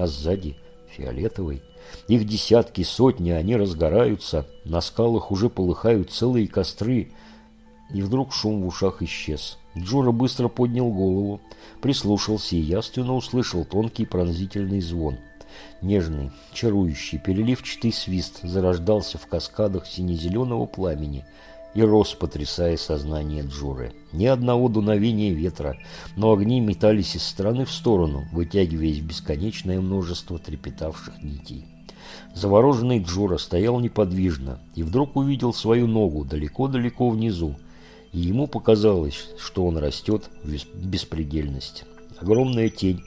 а сзади фиолетовый. Их десятки, сотни, они разгораются, на скалах уже полыхают целые костры. И вдруг шум в ушах исчез. Джора быстро поднял голову, прислушался и явственно услышал тонкий пронзительный звон. Нежный, чарующий, переливчатый свист зарождался в каскадах сине-зеленого пламени и рос, потрясая сознание Джуры. Ни одного дуновения ветра, но огни метались из стороны в сторону, вытягиваясь в бесконечное множество трепетавших нитей. Завороженный Джура стоял неподвижно и вдруг увидел свою ногу далеко-далеко внизу, и ему показалось, что он растет в беспредельность. Огромная тень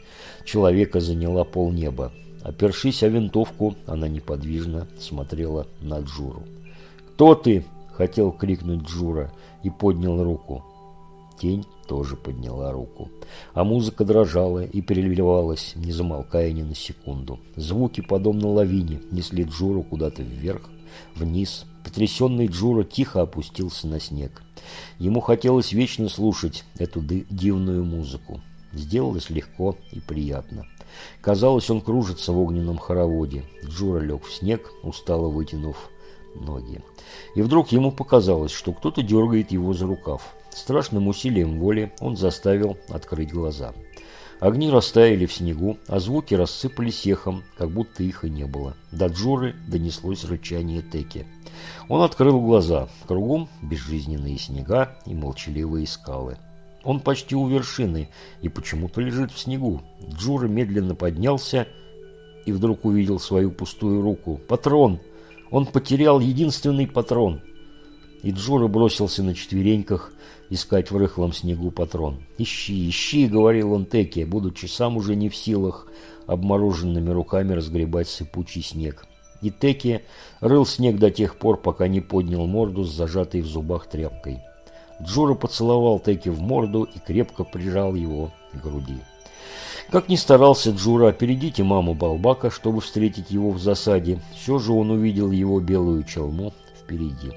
человека заняла полнеба. Опершись о винтовку, она неподвижно смотрела на Джуру. «Кто ты?» – хотел крикнуть Джура и поднял руку. Тень тоже подняла руку. А музыка дрожала и переливалась, не замолкая ни на секунду. Звуки, подобно лавине, несли Джуру куда-то вверх, вниз. Потрясенный Джура тихо опустился на снег. Ему хотелось вечно слушать эту дивную музыку. Сделалось легко и приятно. Казалось, он кружится в огненном хороводе. Джура лег в снег, устало вытянув ноги. И вдруг ему показалось, что кто-то дергает его за рукав. Страшным усилием воли он заставил открыть глаза. Огни растаяли в снегу, а звуки рассыпались ехом, как будто их и не было. До Джуры донеслось рычание Теки. Он открыл глаза. Кругом безжизненные снега и молчаливые скалы. Он почти у вершины и почему-то лежит в снегу. Джура медленно поднялся и вдруг увидел свою пустую руку. «Патрон!» Он потерял единственный патрон. И Джура бросился на четвереньках искать в рыхлом снегу патрон. «Ищи, ищи!» — говорил он Теке, будучи сам уже не в силах обмороженными руками разгребать сыпучий снег. И Теке рыл снег до тех пор, пока не поднял морду с зажатой в зубах тряпкой. Джура поцеловал Теке в морду и крепко прижал его к груди. Как ни старался Джура опередить и маму Балбака, чтобы встретить его в засаде, все же он увидел его белую челму впереди.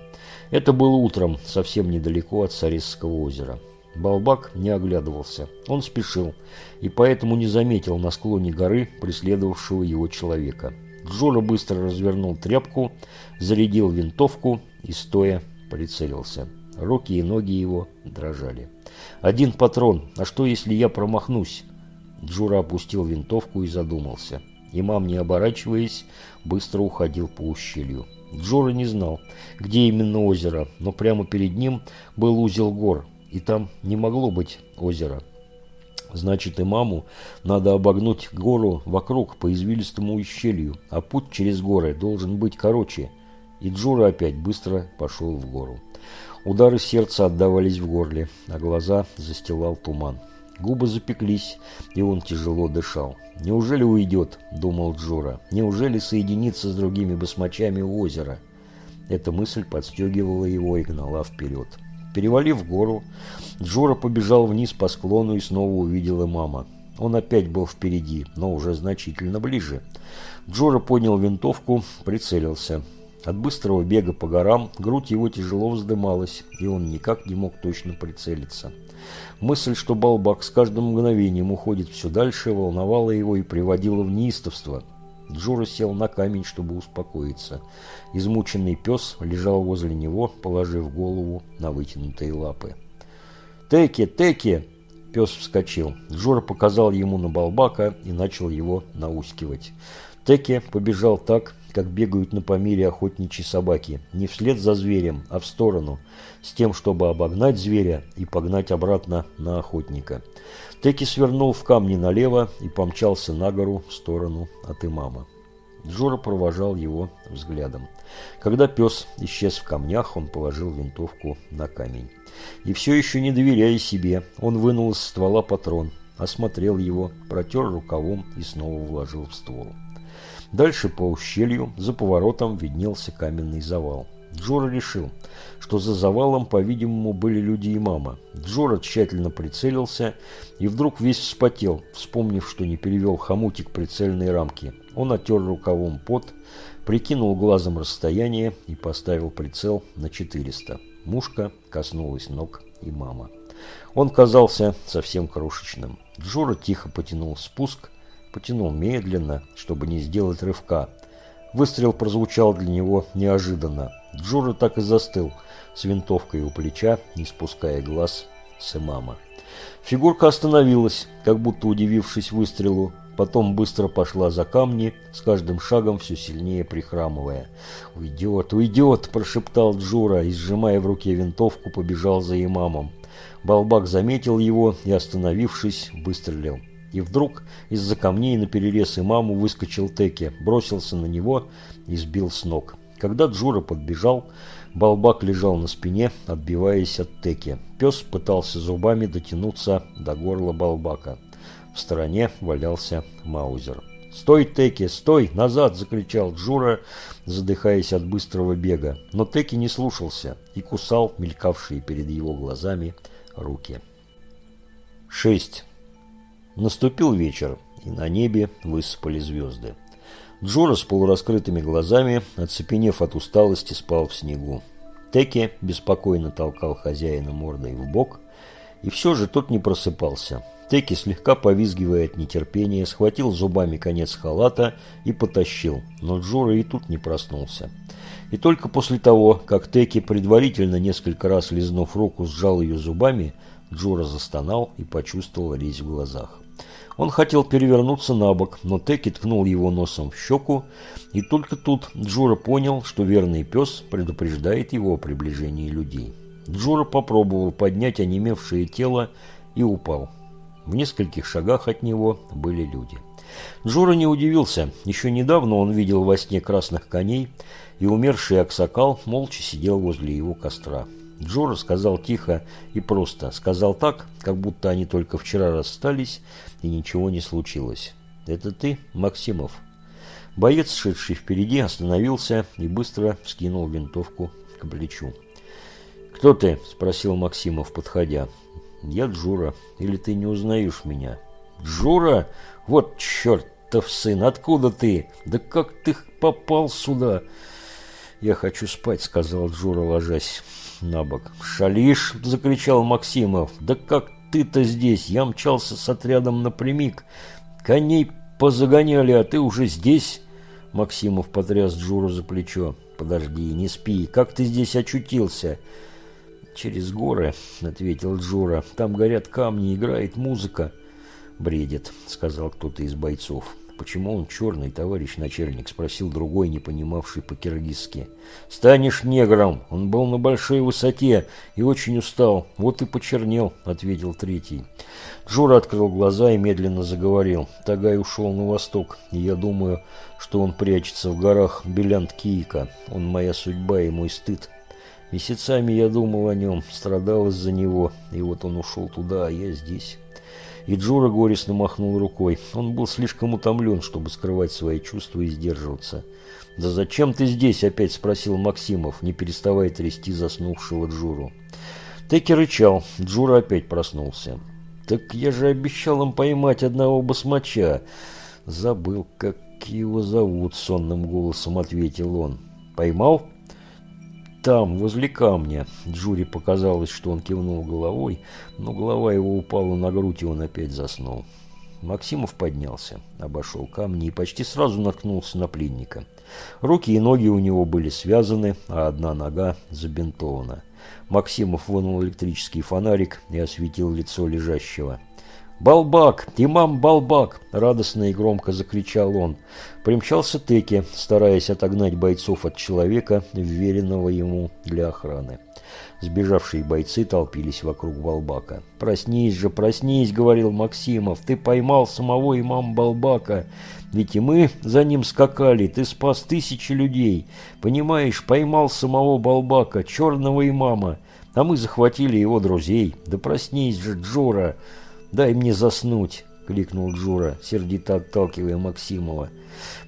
Это было утром, совсем недалеко от Саресского озера. Балбак не оглядывался. Он спешил, и поэтому не заметил на склоне горы преследовавшего его человека. Джора быстро развернул тряпку, зарядил винтовку и, стоя, прицелился. Руки и ноги его дрожали. «Один патрон. А что, если я промахнусь?» Джура опустил винтовку и задумался. Имам, не оборачиваясь, быстро уходил по ущелью. Джора не знал, где именно озеро, но прямо перед ним был узел гор, и там не могло быть озера. Значит, имаму надо обогнуть гору вокруг по извилистому ущелью, а путь через горы должен быть короче. И Джура опять быстро пошел в гору. Удары сердца отдавались в горле, а глаза застилал туман. Губы запеклись, и он тяжело дышал. «Неужели уйдет?» – думал Джура. «Неужели соединится с другими басмачами у озера?» Эта мысль подстегивала его и гнала вперед. Перевалив гору, Джура побежал вниз по склону и снова увидел и мама. Он опять был впереди, но уже значительно ближе. Джора поднял винтовку, прицелился. От быстрого бега по горам грудь его тяжело вздымалась, и он никак не мог точно прицелиться. Мысль, что Балбак с каждым мгновением уходит все дальше, волновала его и приводила в неистовство. Джура сел на камень, чтобы успокоиться. Измученный пес лежал возле него, положив голову на вытянутые лапы. «Теки! Теки!» Пес вскочил. Джура показал ему на Балбака и начал его наускивать. Теки побежал так, как бегают на Памире охотничьи собаки, не вслед за зверем, а в сторону, с тем, чтобы обогнать зверя и погнать обратно на охотника. Теки свернул в камни налево и помчался на гору в сторону от имама. Джора провожал его взглядом. Когда пес исчез в камнях, он положил винтовку на камень. И все еще не доверяя себе, он вынул из ствола патрон, осмотрел его, протер рукавом и снова вложил в ствол. Дальше по ущелью, за поворотом, виднелся каменный завал. Джора решил, что за завалом, по-видимому, были люди и мама. Джора тщательно прицелился и вдруг весь вспотел, вспомнив, что не перевел хомутик прицельной рамки. Он отер рукавом пот, прикинул глазом расстояние и поставил прицел на 400. Мушка коснулась ног и мама. Он казался совсем крошечным. Джора тихо потянул спуск потянул медленно, чтобы не сделать рывка. Выстрел прозвучал для него неожиданно. Джура так и застыл, с винтовкой у плеча, не спуская глаз с имама. Фигурка остановилась, как будто удивившись выстрелу, потом быстро пошла за камни, с каждым шагом все сильнее прихрамывая. «Уйдет, уйдет!» – прошептал Джура и, сжимая в руке винтовку, побежал за имамом. Балбак заметил его и, остановившись, выстрелил. И вдруг из-за камней на перерез имаму выскочил Теки, бросился на него и сбил с ног. Когда Джура подбежал, Балбак лежал на спине, отбиваясь от Теки. Пес пытался зубами дотянуться до горла Балбака. В стороне валялся Маузер. «Стой, Теки, стой! Назад!» – закричал Джура, задыхаясь от быстрого бега. Но Теки не слушался и кусал мелькавшие перед его глазами руки. 6. Наступил вечер, и на небе высыпали звезды. Джура с полураскрытыми глазами, оцепенев от усталости, спал в снегу. Теки беспокойно толкал хозяина мордой в бок, и все же тот не просыпался. Теки, слегка повизгивая от нетерпения, схватил зубами конец халата и потащил, но Джура и тут не проснулся. И только после того, как Теки, предварительно несколько раз лизнув руку, сжал ее зубами, Джура застонал и почувствовал резь в глазах. Он хотел перевернуться на бок, но Теки ткнул его носом в щеку, и только тут Джура понял, что верный пес предупреждает его о приближении людей. Джура попробовал поднять онемевшее тело и упал. В нескольких шагах от него были люди. Джура не удивился. Еще недавно он видел во сне красных коней, и умерший Аксакал молча сидел возле его костра. Джура сказал тихо и просто. Сказал так, как будто они только вчера расстались, и ничего не случилось. «Это ты, Максимов?» Боец, шедший впереди, остановился и быстро скинул винтовку к плечу. «Кто ты?» – спросил Максимов, подходя. «Я Джура. Или ты не узнаешь меня?» «Джура? Вот чертов сын! Откуда ты? Да как ты попал сюда?» «Я хочу спать», — сказал Джура, ложась на бок. «Шалишь!» — закричал Максимов. «Да как ты-то здесь? Я мчался с отрядом напрямик. Коней позагоняли, а ты уже здесь?» Максимов потряс Джуру за плечо. «Подожди, не спи. Как ты здесь очутился?» «Через горы», — ответил Джура. «Там горят камни, играет музыка». «Бредит», — сказал кто-то из бойцов. «Почему он черный, товарищ начальник?» – спросил другой, не понимавший по-киргизски. «Станешь негром! Он был на большой высоте и очень устал. Вот и почернел», – ответил третий. Джура открыл глаза и медленно заговорил. Тагай ушел на восток, и я думаю, что он прячется в горах Белянт-Киика. Он моя судьба и мой стыд. Месяцами я думал о нем, страдал из-за него, и вот он ушел туда, а я здесь. И Джура горестно махнул рукой. Он был слишком утомлен, чтобы скрывать свои чувства и сдерживаться. «Да зачем ты здесь?» – опять спросил Максимов, не переставая трясти заснувшего Джуру. Теки рычал. Джура опять проснулся. «Так я же обещал им поймать одного басмача». «Забыл, как его зовут», – сонным голосом ответил он. «Поймал?» Там, возле камня. Джури показалось, что он кивнул головой, но голова его упала на грудь, и он опять заснул. Максимов поднялся, обошел камни и почти сразу наткнулся на пленника. Руки и ноги у него были связаны, а одна нога забинтована. Максимов вынул электрический фонарик и осветил лицо лежащего. «Балбак! Имам Балбак!» – радостно и громко закричал он. Примчался Теки, стараясь отогнать бойцов от человека, вверенного ему для охраны. Сбежавшие бойцы толпились вокруг Балбака. «Проснись же, проснись!» – говорил Максимов. «Ты поймал самого имама Балбака. Ведь и мы за ним скакали. Ты спас тысячи людей. Понимаешь, поймал самого Балбака, черного имама. А мы захватили его друзей. Да проснись же, Джора!» «Дай мне заснуть!» – кликнул Джура, сердито отталкивая Максимова.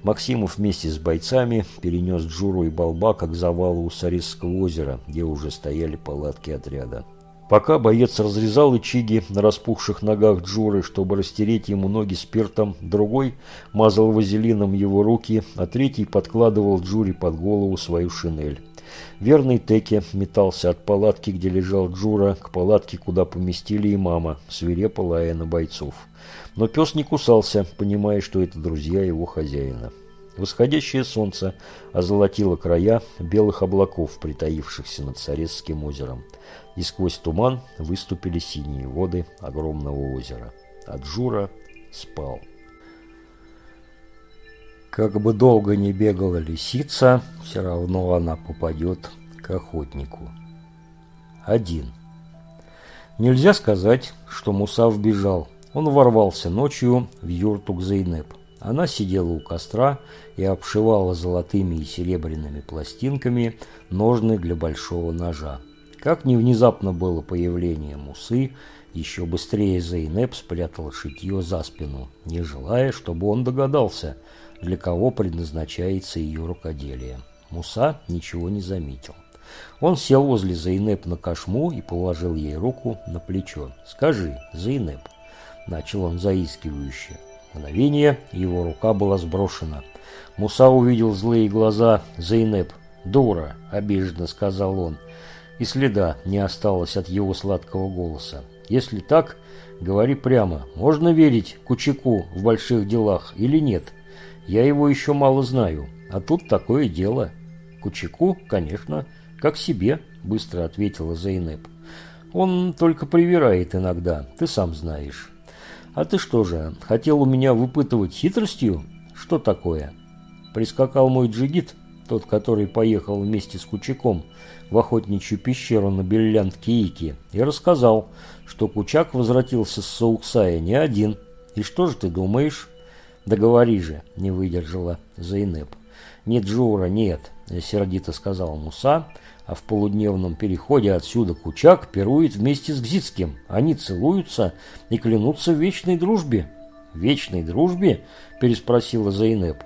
Максимов вместе с бойцами перенес Джуру и Балбака к завалу у Сарисского озера, где уже стояли палатки отряда. Пока боец разрезал ичиги на распухших ногах Джуры, чтобы растереть ему ноги спиртом, другой мазал вазелином его руки, а третий подкладывал Джуре под голову свою шинель. Верный Теке метался от палатки, где лежал Джура, к палатке, куда поместили имама, свирепо лая на бойцов. Но пес не кусался, понимая, что это друзья его хозяина. Восходящее солнце озолотило края белых облаков, притаившихся над Царецким озером, и сквозь туман выступили синие воды огромного озера. А Джура спал. Как бы долго не бегала лисица, все равно она попадет к охотнику. Один. Нельзя сказать, что Муса вбежал. Он ворвался ночью в юрту к Зейнеп. Она сидела у костра и обшивала золотыми и серебряными пластинками ножны для большого ножа. Как не внезапно было появление Мусы, еще быстрее Зейнеп спрятала шитье за спину, не желая, чтобы он догадался, для кого предназначается ее рукоделие. Муса ничего не заметил. Он сел возле Зейнеп на кошму и положил ей руку на плечо. «Скажи, Зейнеп», — начал он заискивающе, — Мгновение, его рука была сброшена. Муса увидел злые глаза Зейнеп. «Дура!» – обиженно сказал он. И следа не осталось от его сладкого голоса. «Если так, говори прямо. Можно верить Кучаку в больших делах или нет? Я его еще мало знаю. А тут такое дело». «Кучаку, конечно, как себе», – быстро ответила Зейнеп. «Он только привирает иногда, ты сам знаешь». «А ты что же, хотел у меня выпытывать хитростью? Что такое?» Прискакал мой джигит, тот, который поехал вместе с Кучаком в охотничью пещеру на Беллянт-Киики, и рассказал, что Кучак возвратился с Сауксая не один. «И что же ты думаешь?» «Да говори же», — не выдержала Зайнеп. «Нет, Джура, нет», — сердито сказал Муса, — а в полудневном переходе отсюда Кучак пирует вместе с Гзицким. Они целуются и клянутся в вечной дружбе. «Вечной дружбе?» – переспросила Зайнеп.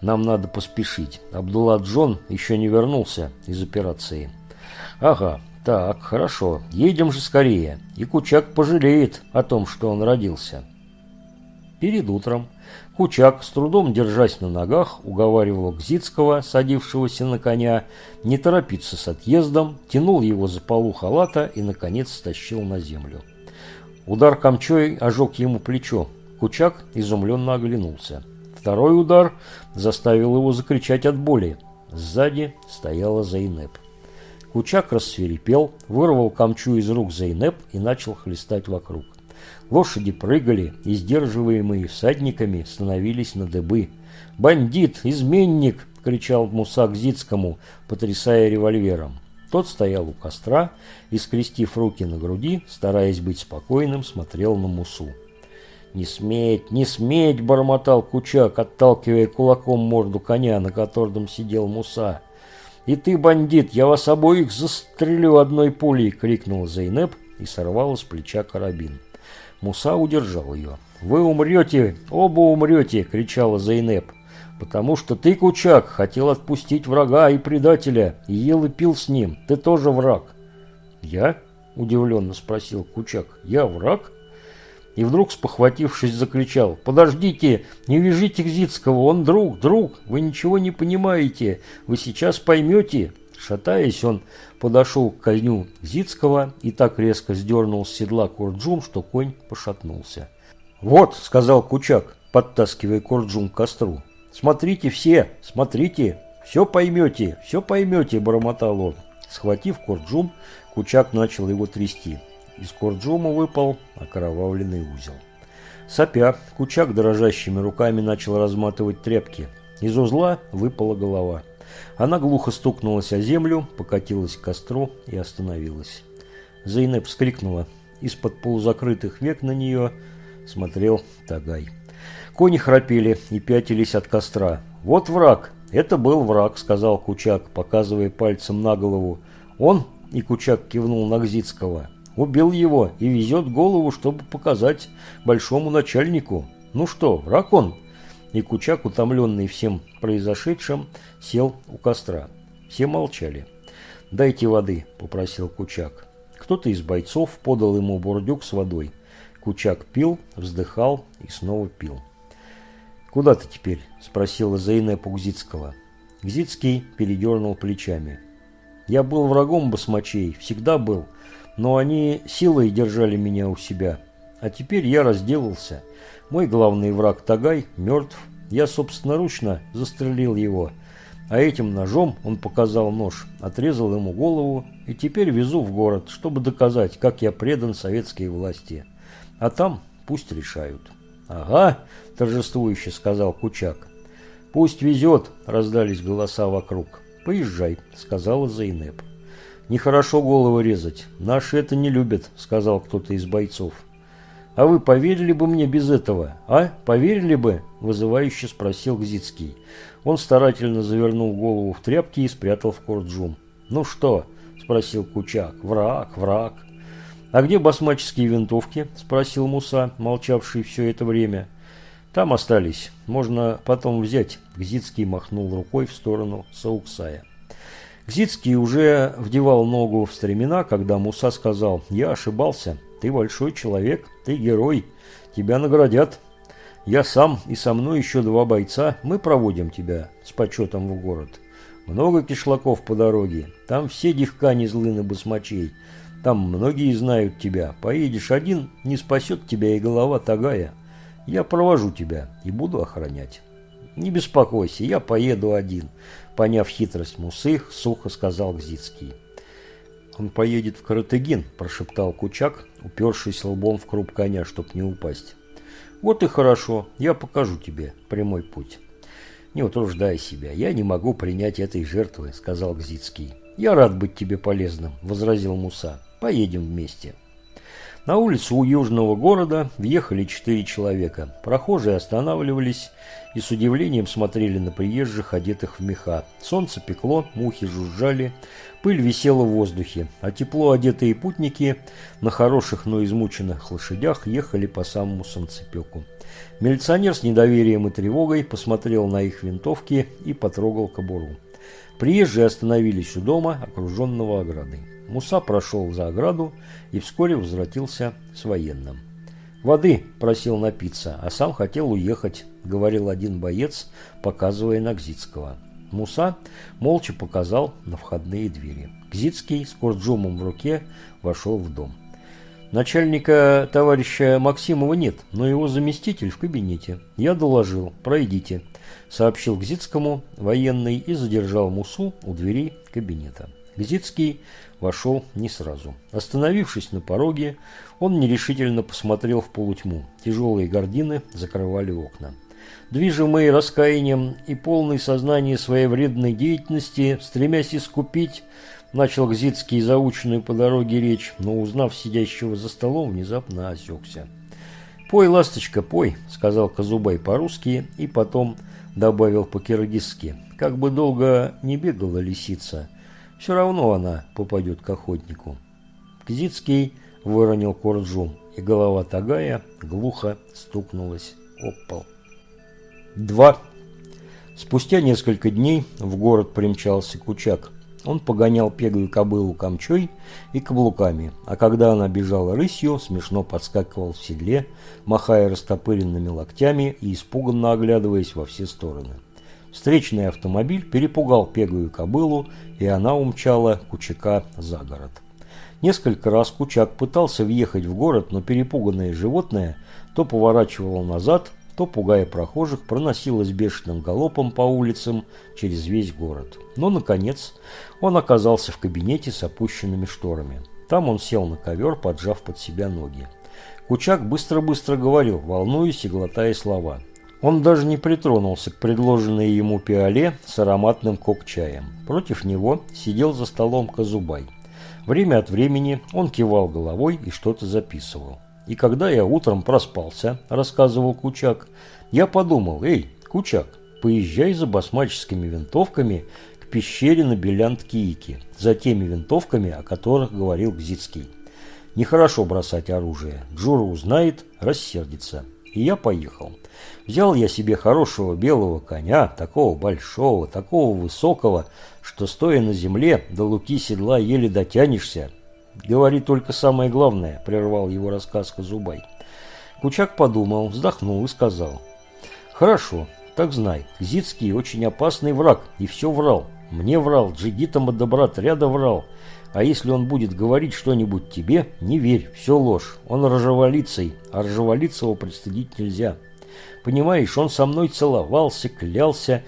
«Нам надо поспешить. Абдулла Джон еще не вернулся из операции». «Ага, так, хорошо. Едем же скорее. И Кучак пожалеет о том, что он родился». Перед утром Кучак, с трудом держась на ногах, уговаривал Гзицкого, садившегося на коня, не торопиться с отъездом, тянул его за полу халата и, наконец, стащил на землю. Удар камчой ожег ему плечо. Кучак изумленно оглянулся. Второй удар заставил его закричать от боли. Сзади стояла Зайнеп. Кучак рассверепел, вырвал камчу из рук Зайнеп и начал хлестать вокруг. Лошади прыгали и, сдерживаемые всадниками, становились на дыбы. «Бандит! Изменник!» – кричал Муса Гзицкому, потрясая револьвером. Тот стоял у костра и, скрестив руки на груди, стараясь быть спокойным, смотрел на Мусу. «Не сметь, не сметь!» – бормотал Кучак, отталкивая кулаком морду коня, на котором сидел Муса. «И ты, бандит, я вас обоих застрелю одной пулей!» – крикнул Зейнеп и сорвал с плеча карабин. Муса удержал ее. «Вы умрете, оба умрете!» – кричала Зейнеп. «Потому что ты, Кучак, хотел отпустить врага и предателя, и ел и пил с ним. Ты тоже враг». «Я?» – удивленно спросил Кучак. «Я враг?» И вдруг, спохватившись, закричал. «Подождите, не вяжите Гзицкого, он друг, друг, вы ничего не понимаете, вы сейчас поймете». Шатаясь, он подошел к коню Зицкого и так резко сдернул с седла Курджум, что конь пошатнулся. «Вот», — сказал Кучак, подтаскивая Курджум к костру, — «смотрите все, смотрите, все поймете, все поймете», — бормотал он. Схватив Курджум, Кучак начал его трясти. Из Курджума выпал окровавленный узел. Сопя, Кучак дрожащими руками начал разматывать тряпки. Из узла выпала голова. Она глухо стукнулась о землю, покатилась к костру и остановилась. Зейнеп вскрикнула. Из-под полузакрытых век на нее смотрел Тагай. Кони храпели и пятились от костра. «Вот враг! Это был враг», — сказал Кучак, показывая пальцем на голову. «Он?» — и Кучак кивнул на. «Убил его и везет голову, чтобы показать большому начальнику. Ну что, враг он?» И Кучак, утомленный всем произошедшим, сел у костра. Все молчали. «Дайте воды», – попросил Кучак. Кто-то из бойцов подал ему бурдюк с водой. Кучак пил, вздыхал и снова пил. «Куда ты теперь?» – спросила Зейна Пугзицкого. Гзицкий передернул плечами. «Я был врагом басмачей, всегда был, но они силой держали меня у себя. А теперь я разделался. Мой главный враг Тагай мертв. Я собственноручно застрелил его. А этим ножом он показал нож, отрезал ему голову и теперь везу в город, чтобы доказать, как я предан советской власти. А там пусть решают. «Ага», – торжествующе сказал Кучак. «Пусть везет», – раздались голоса вокруг. «Поезжай», – сказала Зайнеп. «Нехорошо голову резать. Наши это не любят», – сказал кто-то из бойцов. «А вы поверили бы мне без этого, а? Поверили бы?» – вызывающе спросил Гзицкий. Он старательно завернул голову в тряпки и спрятал в корджум. «Ну что?» – спросил Кучак. «Враг, враг». «А где басмаческие винтовки?» – спросил Муса, молчавший все это время. «Там остались. Можно потом взять». Гзицкий махнул рукой в сторону Сауксая. Гзицкий уже вдевал ногу в стремена, когда Муса сказал «Я ошибался. Ты большой человек, ты герой. Тебя наградят. Я сам и со мной еще два бойца. Мы проводим тебя с почетом в город. Много кишлаков по дороге. Там все дихкани злы на басмачей. Там многие знают тебя. Поедешь один, не спасет тебя и голова Тагая. Я провожу тебя и буду охранять. Не беспокойся, я поеду один. Поняв хитрость Мусы, сухо сказал Гзицкий. «Он поедет в Каратыгин», – прошептал Кучак, упершись лбом в круп коня, чтоб не упасть. «Вот и хорошо, я покажу тебе прямой путь». «Не утруждай себя, я не могу принять этой жертвы», – сказал Гзицкий. «Я рад быть тебе полезным», – возразил Муса. «Поедем вместе». На улицу у южного города въехали четыре человека. Прохожие останавливались и с удивлением смотрели на приезжих, одетых в меха. Солнце пекло, мухи жужжали, пыль висела в воздухе, а тепло одетые путники на хороших, но измученных лошадях ехали по самому солнцепеку. Милиционер с недоверием и тревогой посмотрел на их винтовки и потрогал кобуру. Приезжие остановились у дома, окруженного оградой. Муса прошел за ограду и вскоре возвратился с военным. «Воды!» – просил напиться, а сам хотел уехать, – говорил один боец, показывая на Гзицкого. Муса молча показал на входные двери. Гзицкий с корджумом в руке вошел в дом. Начальника товарища Максимова нет, но его заместитель в кабинете. Я доложил. Пройдите, сообщил Гзицкому военный и задержал Мусу у двери кабинета. Гзицкий вошел не сразу. Остановившись на пороге, он нерешительно посмотрел в полутьму. Тяжелые гардины закрывали окна. Движимый раскаянием и полный сознания своей вредной деятельности, стремясь искупить, начал Гзицкий заученную по дороге речь, но, узнав сидящего за столом, внезапно осекся. «Пой, ласточка, пой», — сказал Казубай по-русски и потом добавил по-киргизски. «Как бы долго не бегала лисица, все равно она попадет к охотнику. Кзицкий выронил корджум, и голова Тагая глухо стукнулась об пол. Два. Спустя несколько дней в город примчался Кучак. Он погонял пегую кобылу камчой и каблуками, а когда она бежала рысью, смешно подскакивал в седле, махая растопыренными локтями и испуганно оглядываясь во все стороны. Встречный автомобиль перепугал пегую кобылу, и она умчала Кучака за город. Несколько раз Кучак пытался въехать в город, но перепуганное животное то поворачивало назад, то, пугая прохожих, проносилось бешеным галопом по улицам через весь город. Но, наконец, он оказался в кабинете с опущенными шторами. Там он сел на ковер, поджав под себя ноги. Кучак быстро-быстро говорил, волнуясь и глотая слова. Он даже не притронулся к предложенной ему пиале с ароматным кок-чаем. Против него сидел за столом Казубай. Время от времени он кивал головой и что-то записывал. «И когда я утром проспался», – рассказывал Кучак, – «я подумал, эй, Кучак, поезжай за басмаческими винтовками к пещере на Белянт-Киики, за теми винтовками, о которых говорил Гзицкий. Нехорошо бросать оружие. Джура узнает, рассердится. И я поехал. Взял я себе хорошего белого коня, такого большого, такого высокого, что, стоя на земле, до луки седла еле дотянешься. Говори только самое главное, прервал его рассказ Казубай. Кучак подумал, вздохнул и сказал. Хорошо, так знай, Зицкий очень опасный враг и все врал. Мне врал, джигитам от добротряда врал. А если он будет говорить что-нибудь тебе, не верь, все ложь. Он ржаволицей, а ржаволицего пристыдить нельзя. Понимаешь, он со мной целовался, клялся.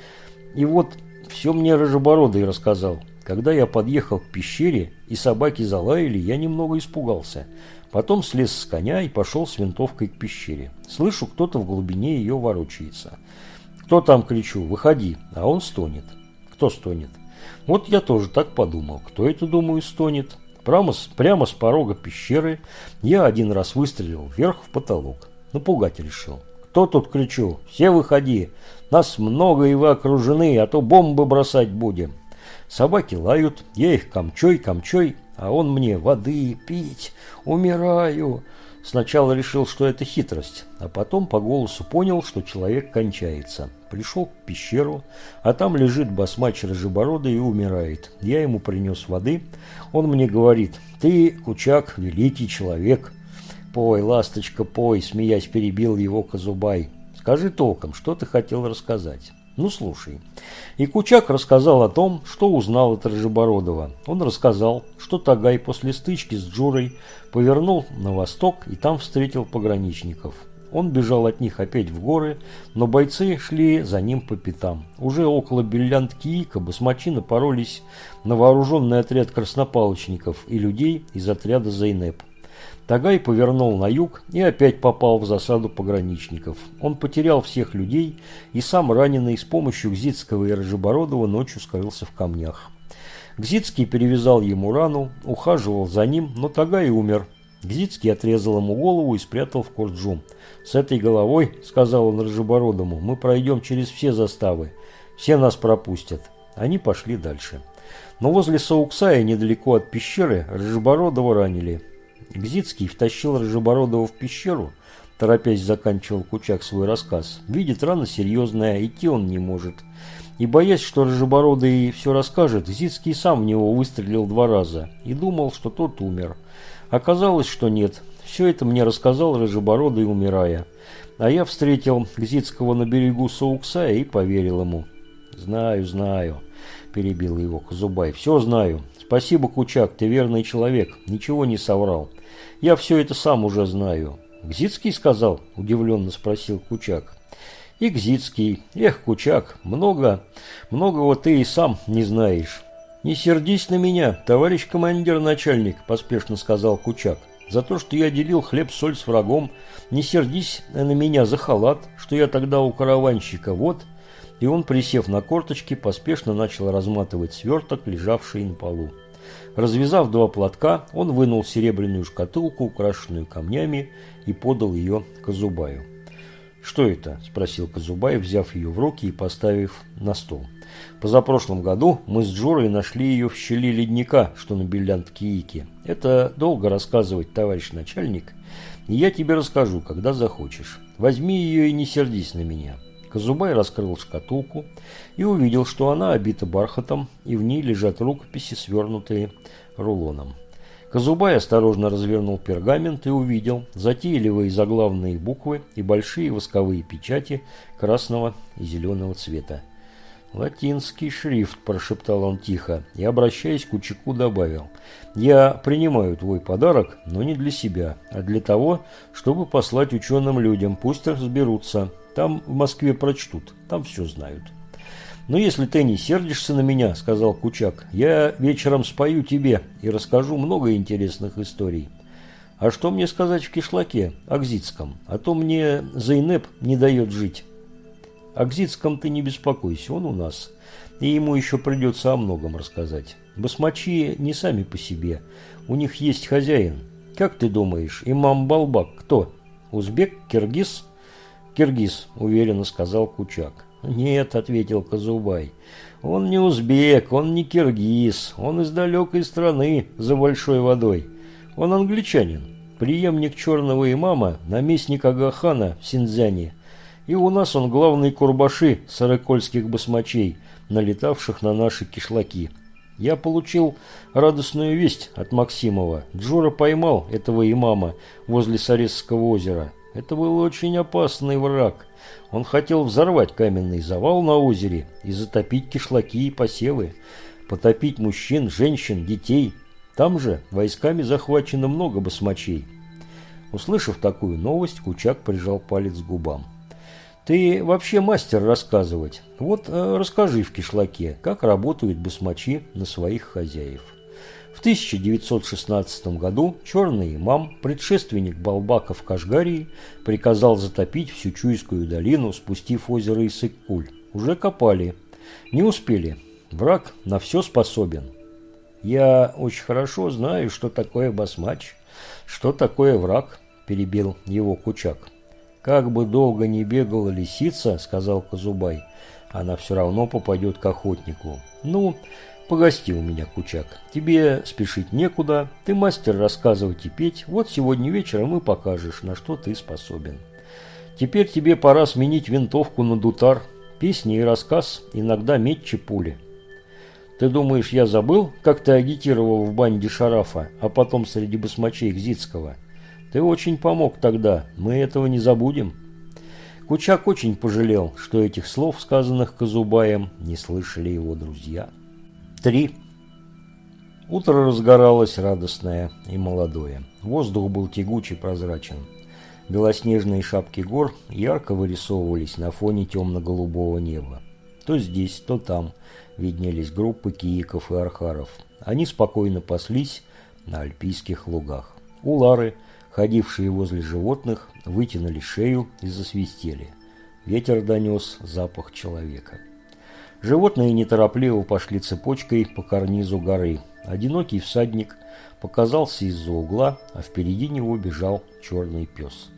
И вот все мне рыжебородый рассказал. Когда я подъехал к пещере и собаки залаяли, я немного испугался. Потом слез с коня и пошел с винтовкой к пещере. Слышу, кто-то в глубине ее ворочается. «Кто там?» – кричу. «Выходи!» А он стонет. Кто стонет? Вот я тоже так подумал. Кто это, думаю, стонет? Прямо с, прямо с порога пещеры я один раз выстрелил вверх в потолок. Напугать решил. «Кто тут?» – кричу. «Все выходи! Нас много и вы окружены, а то бомбы бросать будем!» Собаки лают, я их камчой, камчой, а он мне воды пить, умираю. Сначала решил, что это хитрость, а потом по голосу понял, что человек кончается. Пришел в пещеру, а там лежит басмач рыжебородый и умирает. Я ему принес воды. Он мне говорит, ты, Кучак, великий человек. Пой, ласточка, пой, смеясь перебил его Казубай. Скажи толком, что ты хотел рассказать. Ну, слушай. И Кучак рассказал о том, что узнал от Рыжебородова. Он рассказал, что Тагай после стычки с Джурой повернул на восток и там встретил пограничников. Он бежал от них опять в горы, но бойцы шли за ним по пятам. Уже около Белянт-Киика басмачи напоролись на вооруженный отряд краснопалочников и людей из отряда Зайнеп. Тагай повернул на юг и опять попал в засаду пограничников. Он потерял всех людей и сам раненый с помощью Гзицкого и Рожебородова ночью скрылся в камнях. Гзицкий перевязал ему рану, ухаживал за ним, но Тагай умер. Гзицкий отрезал ему голову и спрятал в корджу. «С этой головой, — сказал он Рожебородому, — мы пройдем через все заставы. Все нас пропустят». Они пошли дальше. Но возле Сауксая, недалеко от пещеры, Рожебородова ранили. Гзицкий втащил Рыжебородова в пещеру, торопясь заканчивал Кучак свой рассказ. Видит, рана серьезная, идти он не может. И боясь, что Рыжебородый все расскажет, Гзицкий сам в него выстрелил два раза и думал, что тот умер. Оказалось, что нет. Все это мне рассказал Рыжебородый, умирая. А я встретил Гзицкого на берегу Сауксая и поверил ему. «Знаю, знаю», – перебил его Казубай. «Все знаю. Спасибо, Кучак, ты верный человек. Ничего не соврал. Я все это сам уже знаю. Гзицкий сказал? Удивленно спросил Кучак. И Гзицкий. Эх, Кучак, много, многого ты и сам не знаешь. Не сердись на меня, товарищ командир-начальник, поспешно сказал Кучак. За то, что я делил хлеб-соль с врагом, не сердись на меня за халат, что я тогда у караванщика. Вот, и он, присев на корточки, поспешно начал разматывать сверток, лежавший на полу. Развязав два платка, он вынул серебряную шкатулку, украшенную камнями, и подал ее Казубаю. «Что это?» – спросил Казубай, взяв ее в руки и поставив на стол. «Позапрошлом году мы с Джорой нашли ее в щели ледника, что на Белянт-Киике. Это долго рассказывать, товарищ начальник, и я тебе расскажу, когда захочешь. Возьми ее и не сердись на меня». Казубай раскрыл шкатулку и увидел, что она обита бархатом, и в ней лежат рукописи, свернутые рулоном. Казубай осторожно развернул пергамент и увидел затейливые заглавные буквы и большие восковые печати красного и зеленого цвета. «Латинский шрифт», – прошептал он тихо и, обращаясь к Учаку, добавил. «Я принимаю твой подарок, но не для себя, а для того, чтобы послать ученым людям. Пусть разберутся, там в Москве прочтут, там все знают. «Но если ты не сердишься на меня, — сказал Кучак, — я вечером спою тебе и расскажу много интересных историй. А что мне сказать в кишлаке, Акзитском? А то мне Зайнеп не дает жить. Акзитском ты не беспокойся, он у нас, и ему еще придется о многом рассказать. Басмачи не сами по себе, у них есть хозяин. Как ты думаешь, имам Балбак кто? Узбек? Киргиз?» «Киргиз», – уверенно сказал Кучак. «Нет», – ответил Казубай. «Он не узбек, он не киргиз, он из далекой страны за большой водой. Он англичанин, преемник черного имама, наместник Агахана в Синьцзяне. И у нас он главный курбаши сорокольских басмачей, налетавших на наши кишлаки. Я получил радостную весть от Максимова. Джора поймал этого имама возле Саресского озера. Это был очень опасный враг. Он хотел взорвать каменный завал на озере и затопить кишлаки и посевы, потопить мужчин, женщин, детей. Там же войсками захвачено много басмачей. Услышав такую новость, Кучак прижал палец к губам. «Ты вообще мастер рассказывать. Вот э, расскажи в кишлаке, как работают басмачи на своих хозяев». В 1916 году черный имам, предшественник Балбака в Кашгарии, приказал затопить всю Чуйскую долину, спустив озеро Исык-Куль. Уже копали. Не успели. Враг на все способен. Я очень хорошо знаю, что такое басмач, что такое враг, перебил его Кучак. Как бы долго не бегала лисица, сказал Казубай, она все равно попадет к охотнику. Ну, погости у меня, Кучак. Тебе спешить некуда, ты мастер рассказывать и петь. Вот сегодня вечером и покажешь, на что ты способен. Теперь тебе пора сменить винтовку на дутар. Песни и рассказ, иногда метче пули. Ты думаешь, я забыл, как ты агитировал в банде Шарафа, а потом среди басмачей Гзицкого? Ты очень помог тогда, мы этого не забудем. Кучак очень пожалел, что этих слов, сказанных Казубаем, не слышали его друзья. 3. Утро разгоралось радостное и молодое. Воздух был тягучий прозрачен. Белоснежные шапки гор ярко вырисовывались на фоне темно-голубого неба. То здесь, то там виднелись группы кииков и архаров. Они спокойно паслись на альпийских лугах. Улары, ходившие возле животных, вытянули шею и засвистели. Ветер донес запах человека. Животные неторопливо пошли цепочкой по карнизу горы. Одинокий всадник показался из-за угла, а впереди него бежал черный пес.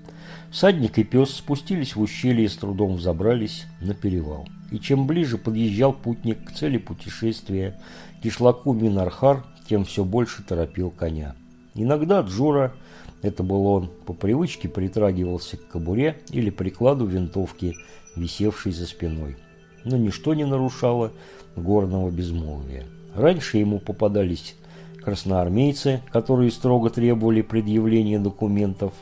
Всадник и пес спустились в ущелье и с трудом взобрались на перевал и чем ближе подъезжал путник к цели путешествия, кишлаку Минархар, тем все больше торопил коня. Иногда Джура, это был он, по привычке притрагивался к кобуре или прикладу винтовки, висевшей за спиной. Но ничто не нарушало горного безмолвия. Раньше ему попадались красноармейцы, которые строго требовали предъявления документов.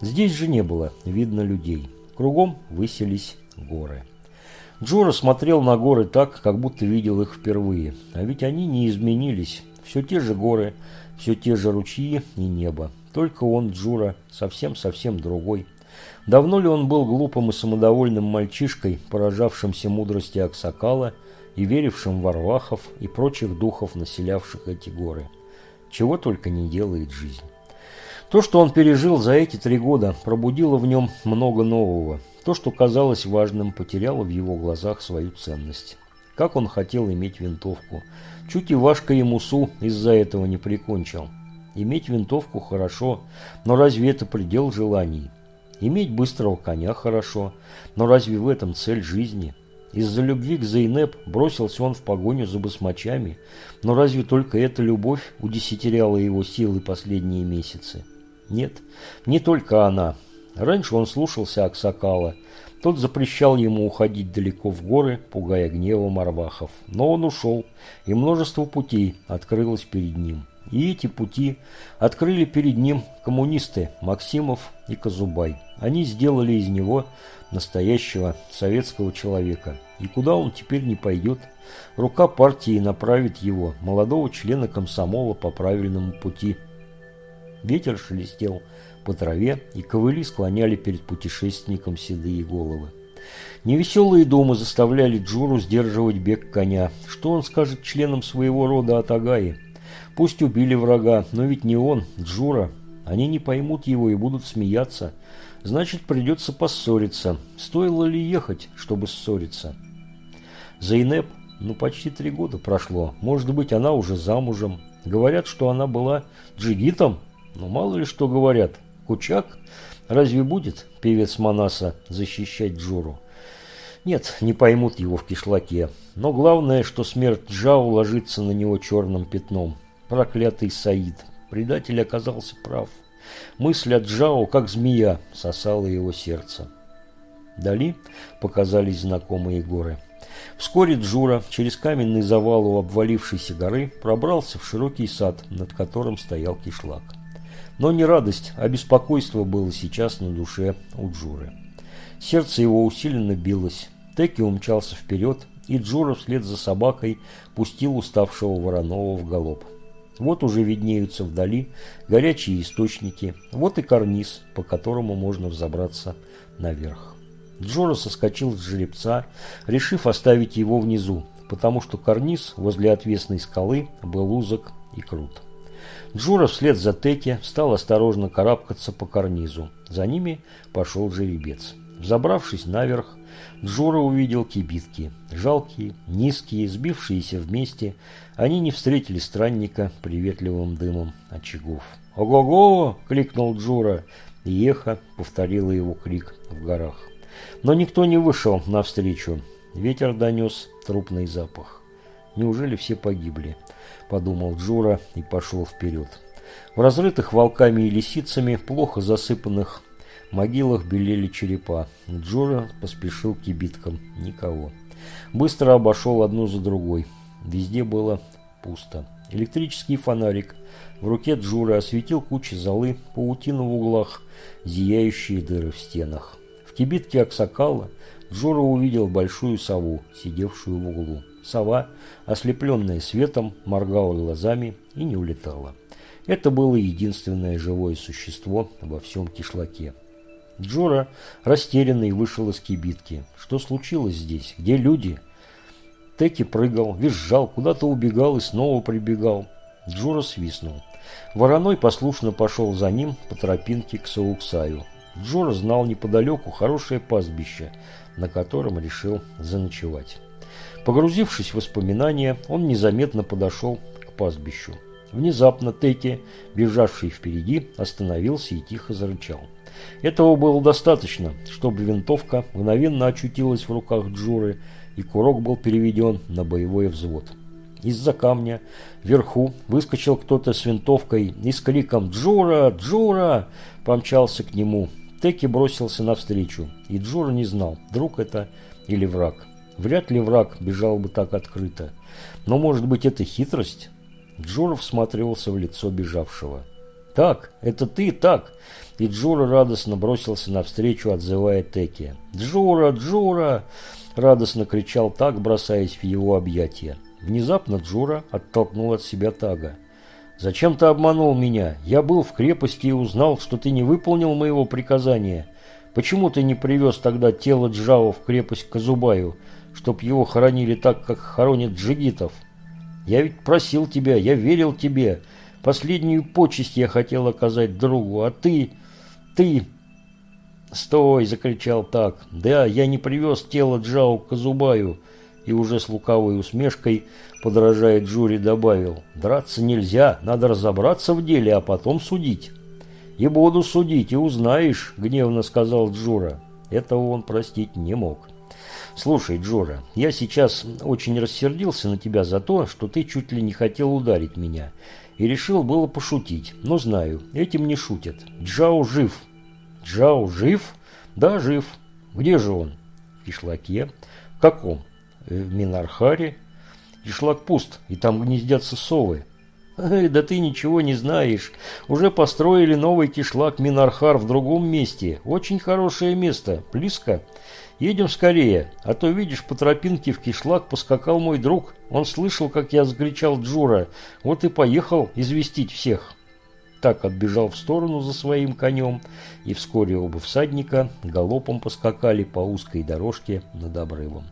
Здесь же не было видно людей. Кругом высились горы. Джора смотрел на горы так, как будто видел их впервые. А ведь они не изменились. Все те же горы, все те же ручьи и небо. Только он, Джура, совсем-совсем другой. Давно ли он был глупым и самодовольным мальчишкой, поражавшимся мудрости Аксакала и верившим в Арвахов и прочих духов, населявших эти горы? Чего только не делает жизнь. То, что он пережил за эти три года, пробудило в нем много нового – то, что казалось важным, потеряло в его глазах свою ценность. Как он хотел иметь винтовку. Чуть Ивашка ему Су из-за этого не прикончил. Иметь винтовку хорошо, но разве это предел желаний? Иметь быстрого коня хорошо, но разве в этом цель жизни? Из-за любви к Зейнеп бросился он в погоню за басмачами, но разве только эта любовь удесятеряла его силы последние месяцы? Нет, не только она, Раньше он слушался Аксакала. Тот запрещал ему уходить далеко в горы, пугая гневом арвахов. Но он ушел, и множество путей открылось перед ним. И эти пути открыли перед ним коммунисты Максимов и Казубай. Они сделали из него настоящего советского человека. И куда он теперь не пойдет, рука партии направит его, молодого члена комсомола, по правильному пути. Ветер шелестел по траве, и ковыли склоняли перед путешественником седые головы. Невеселые думы заставляли Джуру сдерживать бег коня. Что он скажет членам своего рода Атагаи? Пусть убили врага, но ведь не он, Джура. Они не поймут его и будут смеяться. Значит, придется поссориться. Стоило ли ехать, чтобы ссориться? Зайнеп, ну почти три года прошло. Может быть, она уже замужем. Говорят, что она была джигитом. Но мало ли что говорят. Кучак? Разве будет певец Манаса защищать Джуру? Нет, не поймут его в кишлаке. Но главное, что смерть Джао ложится на него черным пятном. Проклятый Саид. Предатель оказался прав. Мысль о Джао, как змея, сосала его сердце. Дали показались знакомые горы. Вскоре Джура через каменный завал у обвалившейся горы пробрался в широкий сад, над которым стоял кишлак. Но не радость, а беспокойство было сейчас на душе у Джуры. Сердце его усиленно билось. Теки умчался вперед, и Джура вслед за собакой пустил уставшего Воронова в галоп. Вот уже виднеются вдали горячие источники, вот и карниз, по которому можно взобраться наверх. Джора соскочил с жеребца, решив оставить его внизу, потому что карниз возле отвесной скалы был узок и крут. Джура вслед за Теки стал осторожно карабкаться по карнизу. За ними пошел жеребец. Взобравшись наверх, Джура увидел кибитки. Жалкие, низкие, сбившиеся вместе, они не встретили странника приветливым дымом очагов. «Ого-го!» – кликнул Джура, и эхо повторило его крик в горах. Но никто не вышел навстречу. Ветер донес трупный запах. «Неужели все погибли?» – подумал Джура и пошел вперед. В разрытых волками и лисицами, плохо засыпанных могилах белели черепа. Джора поспешил к кибиткам. Никого. Быстро обошел одну за другой. Везде было пусто. Электрический фонарик в руке Джура осветил кучи золы, паутину в углах, зияющие дыры в стенах. В кибитке Аксакала Джура увидел большую сову, сидевшую в углу. Сова, ослепленная светом, моргала глазами и не улетала. Это было единственное живое существо во всем кишлаке. Джора, растерянный, вышел из кибитки. Что случилось здесь? Где люди? Теки прыгал, визжал, куда-то убегал и снова прибегал. Джора свистнул. Вороной послушно пошел за ним по тропинке к Сауксаю. Джора знал неподалеку хорошее пастбище, на котором решил заночевать. Погрузившись в воспоминания, он незаметно подошел к пастбищу. Внезапно Теки, бежавший впереди, остановился и тихо зарычал. Этого было достаточно, чтобы винтовка мгновенно очутилась в руках Джуры, и курок был переведен на боевой взвод. Из-за камня вверху выскочил кто-то с винтовкой и с криком «Джура! Джура!» помчался к нему. Тэке бросился навстречу, и Джура не знал, друг это или враг. Вряд ли враг бежал бы так открыто. Но, может быть, это хитрость? Джура всматривался в лицо бежавшего. «Таг, это ты, Таг!» И Джура радостно бросился навстречу, отзывая Тэке. «Джура! Джура!» Радостно кричал Таг, бросаясь в его объятия. Внезапно Джура оттолкнул от себя Тага. «Зачем ты обманул меня? Я был в крепости и узнал, что ты не выполнил моего приказания. Почему ты не привез тогда тело Джао в крепость Казубаю, чтоб его хоронили так, как хоронят джигитов? Я ведь просил тебя, я верил тебе. Последнюю почесть я хотел оказать другу, а ты...» ты...» «Стой!» – закричал так. «Да, я не привез тело Джао Казубаю!» И уже с лукавой усмешкой, подражая Джури, добавил. «Драться нельзя, надо разобраться в деле, а потом судить». «И буду судить, и узнаешь», – гневно сказал Джура. Этого он простить не мог. «Слушай, Джора, я сейчас очень рассердился на тебя за то, что ты чуть ли не хотел ударить меня и решил было пошутить. Но знаю, этим не шутят. Джао жив. Джао жив? Да, жив. Где же он? В кишлаке. В каком? Э, в Минархаре. Кишлак пуст, и там гнездятся совы. Эй, да ты ничего не знаешь. Уже построили новый кишлак Минархар в другом месте. Очень хорошее место. Близко. Едем скорее, а то, видишь, по тропинке в кишлак поскакал мой друг. Он слышал, как я закричал Джура. Вот и поехал известить всех. Так отбежал в сторону за своим конем, и вскоре оба всадника галопом поскакали по узкой дорожке над обрывом.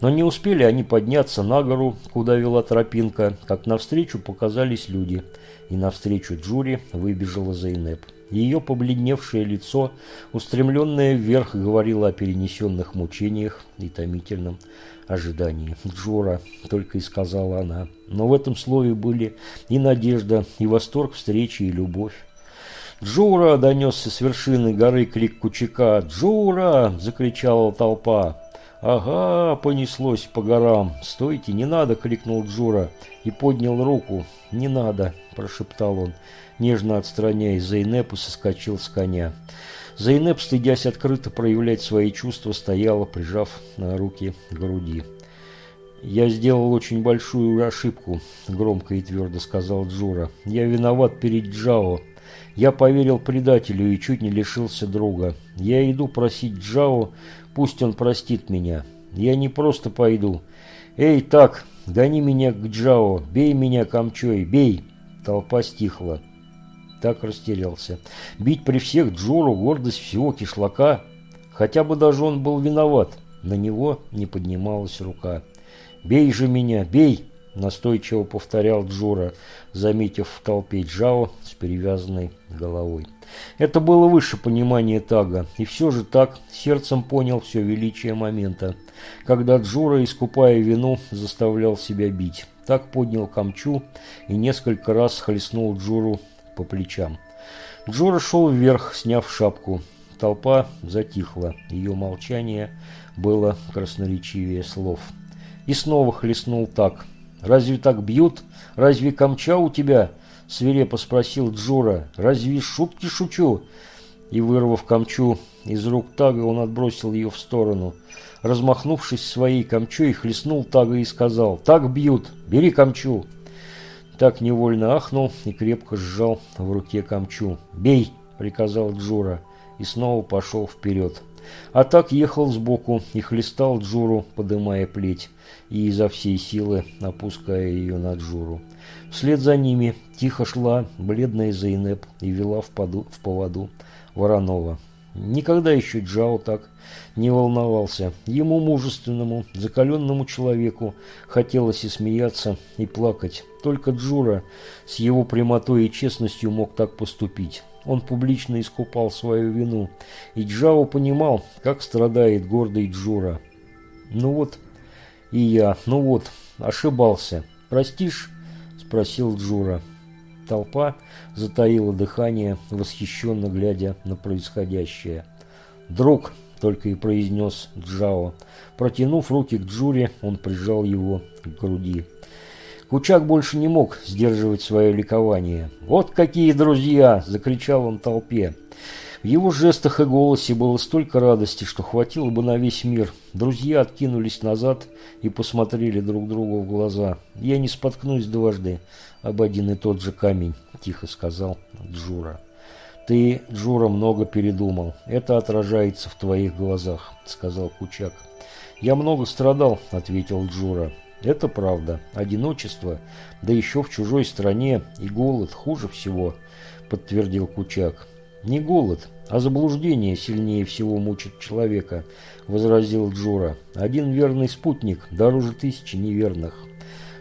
Но не успели они подняться на гору, куда вела тропинка, как навстречу показались люди, и навстречу Джури выбежала Зайнеп. Ее побледневшее лицо, устремленное вверх, говорило о перенесенных мучениях и томительном ожидании. «Джора», — только и сказала она. Но в этом слове были и надежда, и восторг встречи, и любовь. «Джура!» – донесся с вершины горы крик Кучака. «Джура!» – закричала толпа. «Ага!» – понеслось по горам. «Стойте, не надо!» – крикнул Джура и поднял руку. «Не надо!» – прошептал он нежно отстраняясь, Зейнеп и соскочил с коня. Зейнеп, стыдясь открыто проявлять свои чувства, стояла, прижав руки к груди. «Я сделал очень большую ошибку», – громко и твердо сказал Джура. «Я виноват перед Джао. Я поверил предателю и чуть не лишился друга. Я иду просить Джао, пусть он простит меня. Я не просто пойду. Эй, так, гони меня к Джао, бей меня камчой, бей. Толпа стихла. Так растерялся. Бить при всех Джору гордость всего кишлака. Хотя бы даже он был виноват. На него не поднималась рука. «Бей же меня, бей!» Настойчиво повторял Джура, заметив в толпе Джао с перевязанной головой. Это было выше понимания Тага, и все же так сердцем понял все величие момента, когда Джура, искупая вину, заставлял себя бить. Так поднял камчу и несколько раз хлестнул Джуру по плечам. Джура шел вверх, сняв шапку. Толпа затихла, ее молчание было красноречивее слов. И снова хлестнул так – «Разве так бьют? Разве камча у тебя?» – свирепо спросил Джура. «Разве шутки шучу?» И, вырвав камчу из рук Тага, он отбросил ее в сторону. Размахнувшись своей камчой, хлестнул Тага и сказал «Так бьют! Бери камчу!» Так невольно ахнул и крепко сжал в руке камчу. «Бей!» – приказал Джура и снова пошел вперед. А так ехал сбоку и хлестал Джуру, подымая плеть и изо всей силы опуская ее на Джуру. Вслед за ними тихо шла бледная Зейнеп и вела в, поду, в поводу Воронова. Никогда еще Джао так не волновался. Ему, мужественному, закаленному человеку, хотелось и смеяться, и плакать. Только Джура с его прямотой и честностью мог так поступить. Он публично искупал свою вину, и Джао понимал, как страдает гордый Джура. Ну вот, и я, ну вот, ошибался. Простишь? Спросил Джура. Толпа затаила дыхание, восхищенно глядя на происходящее. «Друг!» – только и произнес Джао. Протянув руки к Джуре, он прижал его к груди. Кучак больше не мог сдерживать свое ликование. «Вот какие друзья!» – закричал он толпе. В его жестах и голосе было столько радости, что хватило бы на весь мир. Друзья откинулись назад и посмотрели друг другу в глаза. «Я не споткнусь дважды об один и тот же камень», – тихо сказал Джура. «Ты, Джура, много передумал. Это отражается в твоих глазах», – сказал Кучак. «Я много страдал», – ответил Джура. «Это правда. Одиночество, да еще в чужой стране, и голод хуже всего», – подтвердил Кучак. «Не голод, а заблуждение сильнее всего мучит человека», – возразил Джура. «Один верный спутник дороже тысячи неверных».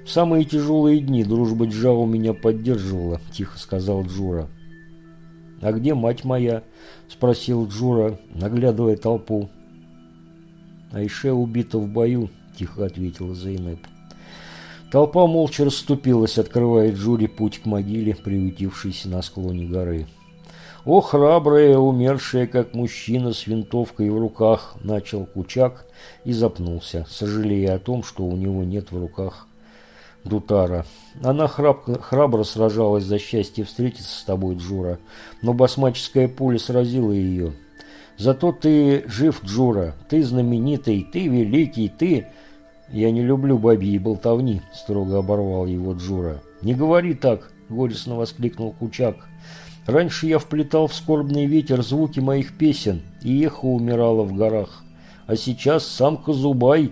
«В самые тяжелые дни дружба Джао меня поддерживала», – тихо сказал Джура. «А где мать моя?» – спросил Джура, наглядывая толпу. «Айше убита в бою», – тихо ответила Зейнеп. Толпа молча расступилась, открывая Джуре путь к могиле, приютившейся на склоне горы. «О, храбрая, умершая, как мужчина с винтовкой в руках!» – начал Кучак и запнулся, сожалея о том, что у него нет в руках Дутара. Она храб, храбро сражалась за счастье встретиться с тобой, Джура, но басмаческая пуля сразила ее. Зато ты жив, Джура, ты знаменитый, ты великий, ты... Я не люблю бабьи болтовни, строго оборвал его Джура. Не говори так, горестно воскликнул Кучак. Раньше я вплетал в скорбный ветер звуки моих песен, и эхо умирало в горах. А сейчас сам Казубай...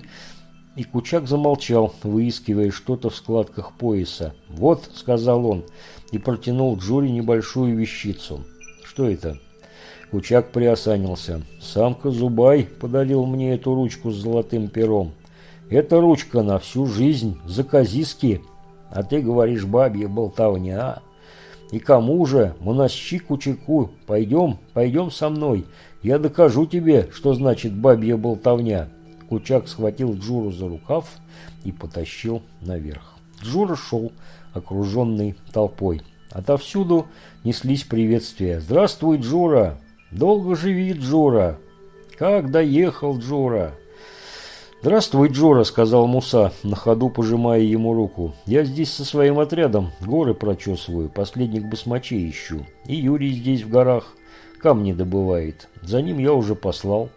И Кучак замолчал, выискивая что-то в складках пояса. «Вот», — сказал он, и протянул Джури небольшую вещицу. «Что это?» Кучак приосанился. «Сам Казубай подарил мне эту ручку с золотым пером. Это ручка на всю жизнь, за казиски. А ты говоришь, бабья болтовня, а?» И кому же, монащику-чеку, пойдем, пойдем со мной. Я докажу тебе, что значит бабья болтовня. Кучак схватил Джуру за рукав и потащил наверх. Джура шел, окруженный толпой. Отовсюду неслись приветствия. «Здравствуй, Джура! Долго живи, Джура! Как доехал, Джура!» «Здравствуй, Джора», — сказал Муса, на ходу пожимая ему руку. «Я здесь со своим отрядом, горы прочесываю, последних басмачей ищу. И Юрий здесь в горах, камни добывает. За ним я уже послал».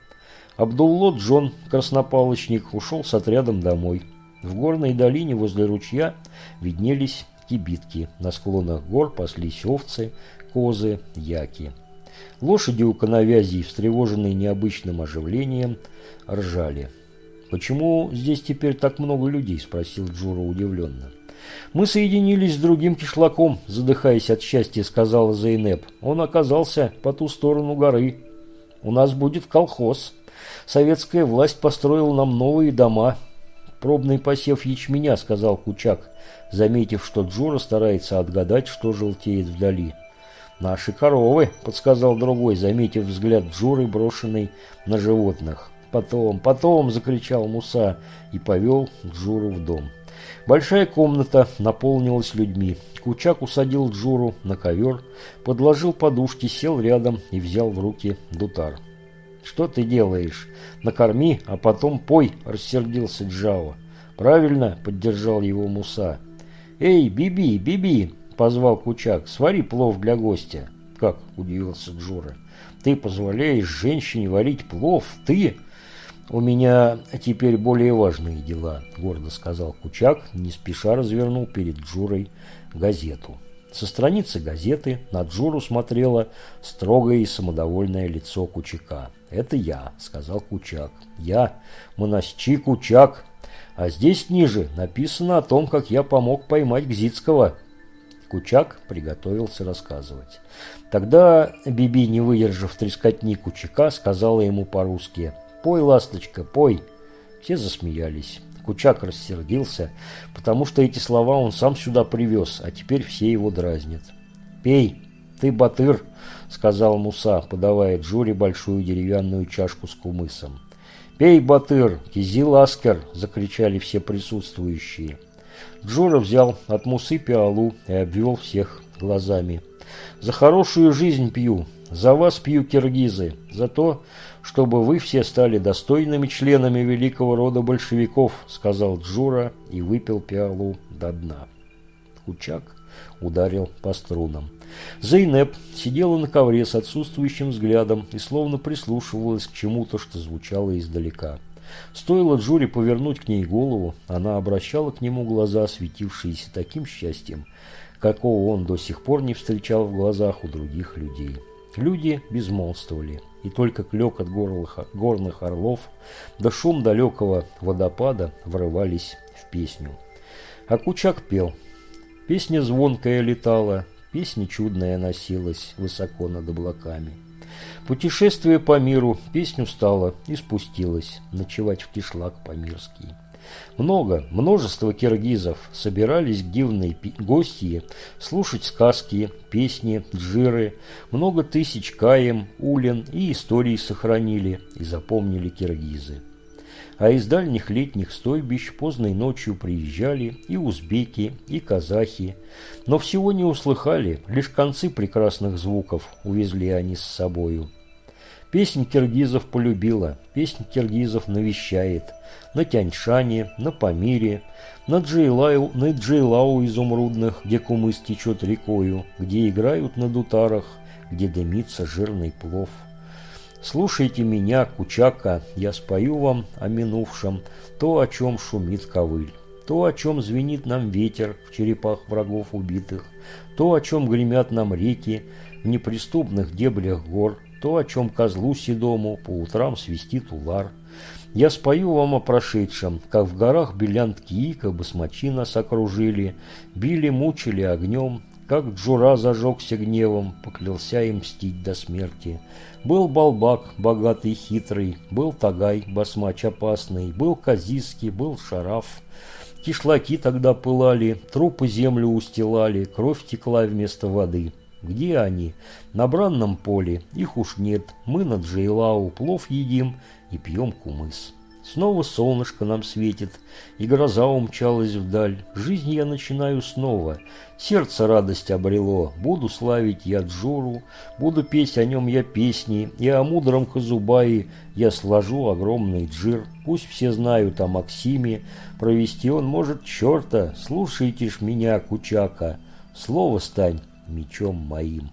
Абдулло Джон, краснопалочник, ушел с отрядом домой. В горной долине возле ручья виднелись кибитки. На склонах гор паслись овцы, козы, яки. Лошади у коновязей, встревоженные необычным оживлением, ржали. «Почему здесь теперь так много людей?» – спросил Джура удивленно. «Мы соединились с другим кишлаком», – задыхаясь от счастья, сказала Зейнеп. «Он оказался по ту сторону горы. У нас будет колхоз. Советская власть построила нам новые дома». «Пробный посев ячменя», – сказал Кучак, заметив, что Джура старается отгадать, что желтеет вдали. «Наши коровы», – подсказал другой, заметив взгляд Джуры, брошенный на животных. «Потом, потом!» – закричал Муса и повел Джуру в дом. Большая комната наполнилась людьми. Кучак усадил Джуру на ковер, подложил подушки, сел рядом и взял в руки дутар. «Что ты делаешь? Накорми, а потом пой!» – рассердился Джао. «Правильно!» – поддержал его Муса. «Эй, Биби, Биби!» – позвал Кучак. «Свари плов для гостя». «Как?» – удивился Джура. «Ты позволяешь женщине варить плов? Ты?» «У меня теперь более важные дела», – гордо сказал Кучак, не спеша развернул перед Джурой газету. Со страницы газеты на Джуру смотрело строгое и самодовольное лицо Кучака. «Это я», – сказал Кучак. «Я, Монасчи Кучак. А здесь ниже написано о том, как я помог поймать Гзицкого». Кучак приготовился рассказывать. Тогда Биби, не выдержав трескотни Кучака, сказала ему по-русски – «Пой, ласточка, пой!» Все засмеялись. Кучак рассердился, потому что эти слова он сам сюда привез, а теперь все его дразнят. «Пей, ты батыр!» — сказал Муса, подавая Джуре большую деревянную чашку с кумысом. «Пей, батыр! Кизи ласкер!» — закричали все присутствующие. Джура взял от Мусы пиалу и обвел всех глазами. «За хорошую жизнь пью, за вас пью, киргизы, за то, чтобы вы все стали достойными членами великого рода большевиков», сказал Джура и выпил пиалу до дна. Кучак ударил по струнам. Зейнеп сидела на ковре с отсутствующим взглядом и словно прислушивалась к чему-то, что звучало издалека. Стоило Джуре повернуть к ней голову, она обращала к нему глаза, светившиеся таким счастьем, какого он до сих пор не встречал в глазах у других людей. Люди безмолвствовали, и только клёк от горлых, горных орлов да шум далекого водопада врывались в песню. А Кучак пел. Песня звонкая летала, песня чудная носилась высоко над облаками. Путешествие по миру, песню стала и спустилась ночевать в кишлак по-мирский. Много, множество киргизов собирались в дивные гости слушать сказки, песни, джиры. Много тысяч каем, улен и истории сохранили и запомнили киргизы. А из дальних летних стойбищ поздной ночью приезжали и узбеки, и казахи. Но всего не услыхали, лишь концы прекрасных звуков увезли они с собою. Песнь киргизов полюбила, песнь киргизов навещает – на Тяньшане, на Памире, на Джейлау, на Джейлау изумрудных, где кумыс течет рекою, где играют на дутарах, где дымится жирный плов. Слушайте меня, Кучака, я спою вам о минувшем, то, о чем шумит ковыль, то, о чем звенит нам ветер в черепах врагов убитых, то, о чем гремят нам реки в неприступных деблях гор, то, о чем козлу седому по утрам свистит улар, я спою вам о прошедшем, как в горах Белянтки Ика басмачи нас окружили, били, мучили огнем, как Джура зажегся гневом, поклялся им мстить до смерти. Был Балбак, богатый хитрый, был Тагай, басмач опасный, был Казиский, был Шараф. Кишлаки тогда пылали, трупы землю устилали, кровь текла вместо воды. Где они? На бранном поле. Их уж нет. Мы на Джейлау плов едим и пьем кумыс. Снова солнышко нам светит, и гроза умчалась вдаль. Жизнь я начинаю снова, сердце радость обрело. Буду славить я Джуру, буду петь о нем я песни, и о мудром Казубае я сложу огромный джир. Пусть все знают о Максиме, провести он может черта. Слушайте ж меня, Кучака, слово стань мечом моим.